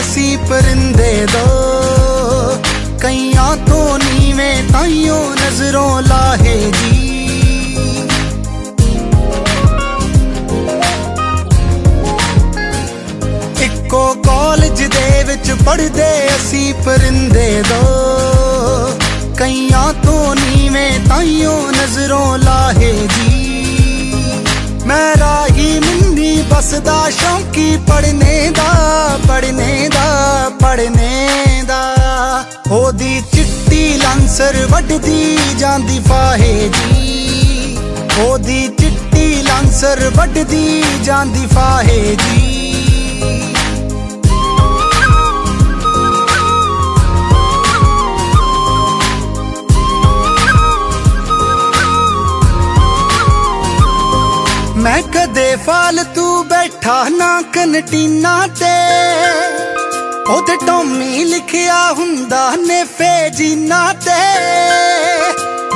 ਅਸੀਂ ਪਰਿੰਦੇ ਦੋ। ਕਈਆਂ ਤੋਂ ਨੀਵੇਂ ਤਾਈਓ ਨਜ਼ਰੋਂ ਲਾਹੇ ਜੀ। ਇੱਕੋ ਕਾਲਜ ਦੇ ਵਿੱਚ ਪੜ੍ਹਦੇ ਅਸੀਂ ਪਰਿੰਦੇ ਦੋ। ਕਈਆਂ ਤੋਂ ਨੀਵੇਂ ਤਾਈਓ ਨਜ਼ਰੋਂ ਮਿੰਨੀ ਬਸਦਾ ਸ਼ੌਂਕੀ ਪੜਨੇ ਦਾ ਪੜਨੇ ਦਾ ਪੜਨੇ ਦਾ। ਉਹਦੀ ਚਿੱਟੀ ਲਾਂਸਰ ਵੱਢਦੀ ਜਾਂਦੀ ਫਾਹੇ ਜੀ। ਉਹਦੀ ਚਿੱਟੀ ਲਾਂਸਰ ਵੱਢਦੀ ਜਾਂਦੀ ਫਾਹੇ ਜੀ। ਮੈਂ ਕਦੇ ਫਾਲਤੂ ਬੈਠਾ। ਨਾ ਕਨਟੀਨਾ ਤੇ ਉਹਦੇ ਟੋਮੀ ਲਿਖਿਆ ਹੁੰਦਾ ਨੇ ਫੇਜੀਨਾ ਤੇ।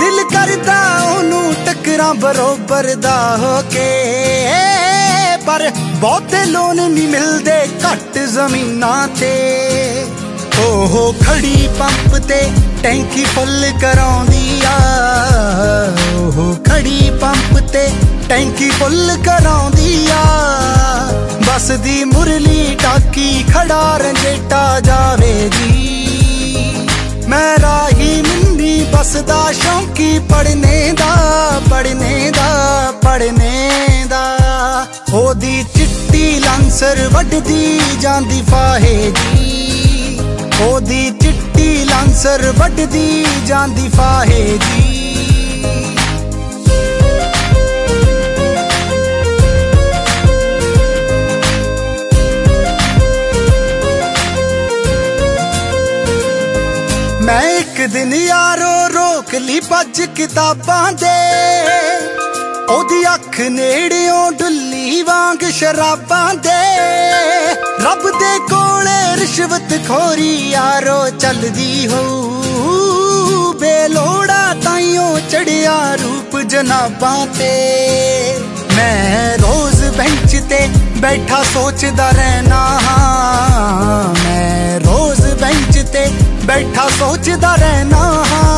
ਦਿਲ ਕਰਦਾ ਉਹਨੂੰ ਟੱਕਰਾਂ ਬਰੋਬਰ ਦਾ ਹੋ ਕੇ। ਪਰ ਬਹੁਤੇ ਲੋਨ ਨਹੀਂ ਮਿਲਦੇ ਘੱਟ ਜ਼ਮੀਨਾਂ ਤੇ। ਉਹ ਖੜੀ ਪੰਪ ਤੇ ਟੈਂਕੀ ਫੁੱਲ ਕਰਾਉਂਦੀ ਆ। ਉਹ ਖੜੀ ਪੰਪ ਤੇ ਟੈਂਕੀ ਫੁੱਲ ਕਰਾਉਂਦੀ ਆ ਮੁਰਲੀ ਟਾਕੀ ਖੜਾ ਰੰਜੇਟਾ ਜਾਵੇ ਜੀ। ਮੈਂ ਰਾਹੀ ਮਿੰਨੀ ਬਸਦਾ ਸ਼ੌਂਕੀ ਪੜਨੇ ਦਾ ਪੜਨੇ ਦਾ ਪੜਨੇ ਦਾ। ਉਹਦੀ ਚਿੱਟੀ ਲਾਂਸਰ ਵੱਢਦੀ ਜਾਂਦੀ ਫਾਹੇ ਜੀ। ਉਹਦੀ ਚਿੱਟੀ ਲਾਂਸਰ ਵੱਢਦੀ ਜਾਂਦੀ ਫਾਹੇ ਜੀ। ਭੱਜ ਕਿਤਾਬਾਂ ਦੇ। ਉਹਦੀ ਅੱਖ ਨੇੜਿਓਂ ਡੁੱਲੀ ਵਾਂਗ ਸ਼ਰਾਬਾਂ ਦੇ। ਰੱਬ ਦੇ ਕੋਲੇ ਰਿਸ਼ਵਤ ਖੋਰੀ ਯਾਰੋ ਚੱਲਦੀ ਹੋ। ਬੇਲੋੜਾ ਤਾਈਓ ਚੜਿਆ ਰੂਪ ਜਨਾਬਾਂ ਤੇ। ਮੈਂ ਰੋਜ਼ ਬੈਂਚ ਤੇ ਬੈਠਾ ਸੋਚਦਾ ਰਹਿਣਾ ਹਾਂ। ਮੈਂ ਰੋਜ਼ ਬੈਂਚ ਤੇ ਬੈਠਾ ਸੋਚਦਾ ਰਹਿਣਾ ਹਾਂ।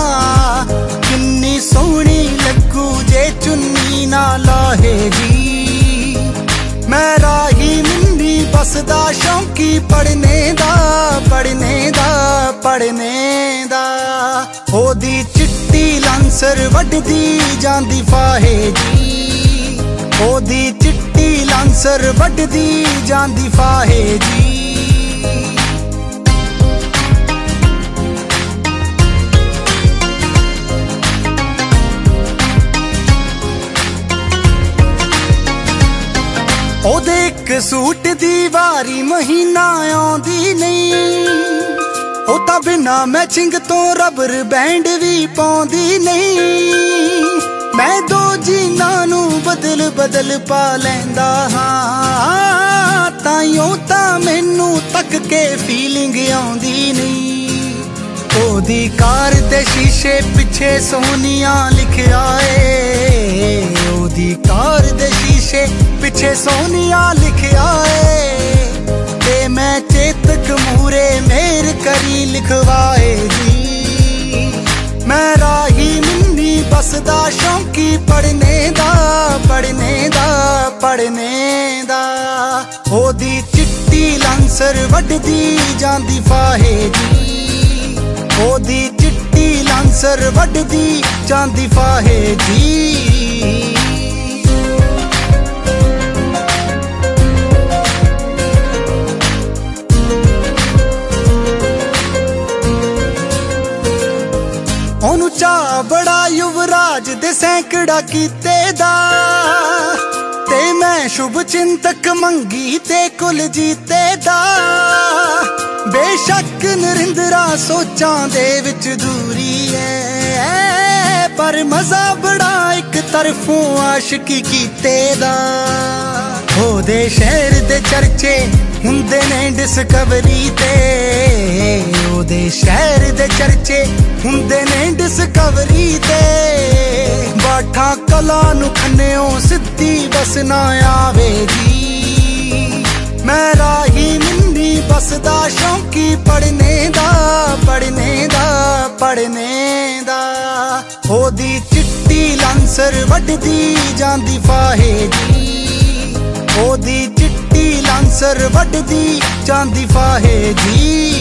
ਕਿੰਨੀ ਸੋਹਣੀ ਲੱਗੂ ਜੇ ਚੁੰਨੀ ਨਾ ਲਾਹੇ ਜੀ ਮੈਂ ਰਾਹੀ ਮਿੰਨੀ ਬਸਦਾ ਸ਼ੌਂਕੀ ਪੜਨੇ ਦਾ ਪੜਨੇ ਦਾ ਪੜਨੇ ਦਾ। ਉਹਦੀ ਚਿੱਟੀ ਲਾਂਸਰ ਵੱਢਦੀ ਜਾਂਦੀ ਫਾਹੇ ਜੀ। ਉਹਦੀ ਚਿੱਟੀ ਲਾਂਸਰ ਵੱਢਦੀ ਜਾਂਦੀ ਫਾਹੇ ਉਹਦੇ ਇੱਕ ਸੂਟ ਦੀ ਵਾਰੀ ਮਹੀਨਾ ਆਉਂਦੀ ਨਹੀਂ। ਉਹ ਤਾਂ ਬਿਨਾ ਮੈਚਿੰਗ ਤੋਂ ਰਬਰ ਬੈਂਡ ਵੀ ਪਾਉਂਦੀ ਨਹੀਂ। ਮੈਂ ਦੋ ਜੀਨਾਂ ਨੂੰ ਬਦਲ ਬਦਲ ਪਾ ਲੈਂਦਾ ਹਾਂ। ਤਾਈਓ ਤਾਂ ਮੈਨੂੰ ਤੱਕ ਕੇ ਫੀਲਿੰਗ ਆਉਂਦੀ ਨਹੀਂ। ਉਹਦੀ ਕਾਰ ਦੇ ਸ਼ੀਸ਼ੇ ਪਿੱਛੇ ਸੋਨੀਆ ਲਿਖਿਆ ਏ ਉਹਦੀ ਕਾਰ ਦੇ ਸ਼ੀਸ਼ੇ ਪਿੱਛੇ ਸੋਨੀਆ ਲਿਖਿਆ ਏ। ਤੇ ਮੈਂ ਚੇਤਕ ਮੂਰੇ ਮੇਰ ਕਰੀ ਲਿਖਵਾਏ ਜੀ। ਮੈਂ ਰਾਹੀ ਮਿੰਨੀ ਬਸਦਾ ਸ਼ੌਂਕੀ ਪੜਨੇ ਦਾ ਪੜਨੇ ਦਾ ਪੜਨੇ ਦਾ। ਉਹਦੀ ਚਿੱਟੀ ਲਾਂਸਰ ਵੱਢਦੀ ਜਾਂਦੀ ਫਾਹੇ ਜੀ। ਉਹਦੀ ਚਿੱਟੀ ਲਾਂਸਰ ਵੱਢਦੀ ਜਾਂਦੀ ਫਾਹੇ ਜੀ। ਚਾ ਬੜਾ ਯੁਵਰਾਜ ਦੇ ਸੈਂਕੜਾ ਕੀਤੇ ਦਾ। ਤੇ ਮੈਂ ਸ਼ੁਭ ਚਿੰਤਕ ਮੰਗੀ ਤੇ ਕੁਲ ਜੀਤੇ ਦਾ। ਬੇਸ਼ੱਕ ਨਰਿੰਦਰਾ ਸੋਚਾਂ ਦੇ ਵਿੱਚ ਦੂਰੀ ਐ। ਪਰ ਮਜ਼ਾ ਬੜਾ ਇੱਕ ਤਰਫੋਂ ਆਸ਼ਕੀ ਕੀਤੇ ਦਾ। ਉਹਦੇ ਸ਼ਹਿਰ ਦੇ ਚਰਚੇ ਹੁੰਦੇ ਨੇ ਡਿਸਕਵਰੀ ਤੇ। ਉਹਦੇ ਸ਼ਹਿਰ ਦੇ ਚਰਚੇ ਹੁੰਦੇ ਨੇ ਡਿਸਕਵਰੀ ਤੇ। ਬਾਠਾ ਕਲਾ ਨੂੰ ਖੰਨਿਓ ਸਿੱਧੀ ਬਸ ਨਾ ਆਵੇ ਜੀ। ਮੈਂ ਰਾਹੀ ਮਿੰਦੀ ਬਸ ਦੱਸਦਾ ਸ਼ੌਂਕੀ ਪੜਨੇ ਦਾ ਪੜਨੇ ਦਾ ਪੜਨੇ ਦਾ। ਉਹਦੀ ਚਿੱਟੀ ਲਾਂਸਰ ਵੱਢਦੀ ਜਾਂਦੀ ਫਾਹੇ ਜੀ। ਉਹਦੀ ਚਿੱਟੀ ਲਾਂਸਰ ਵੱਢਦੀ ਜਾਂਦੀ ਫਾਹੇ ਜੀ।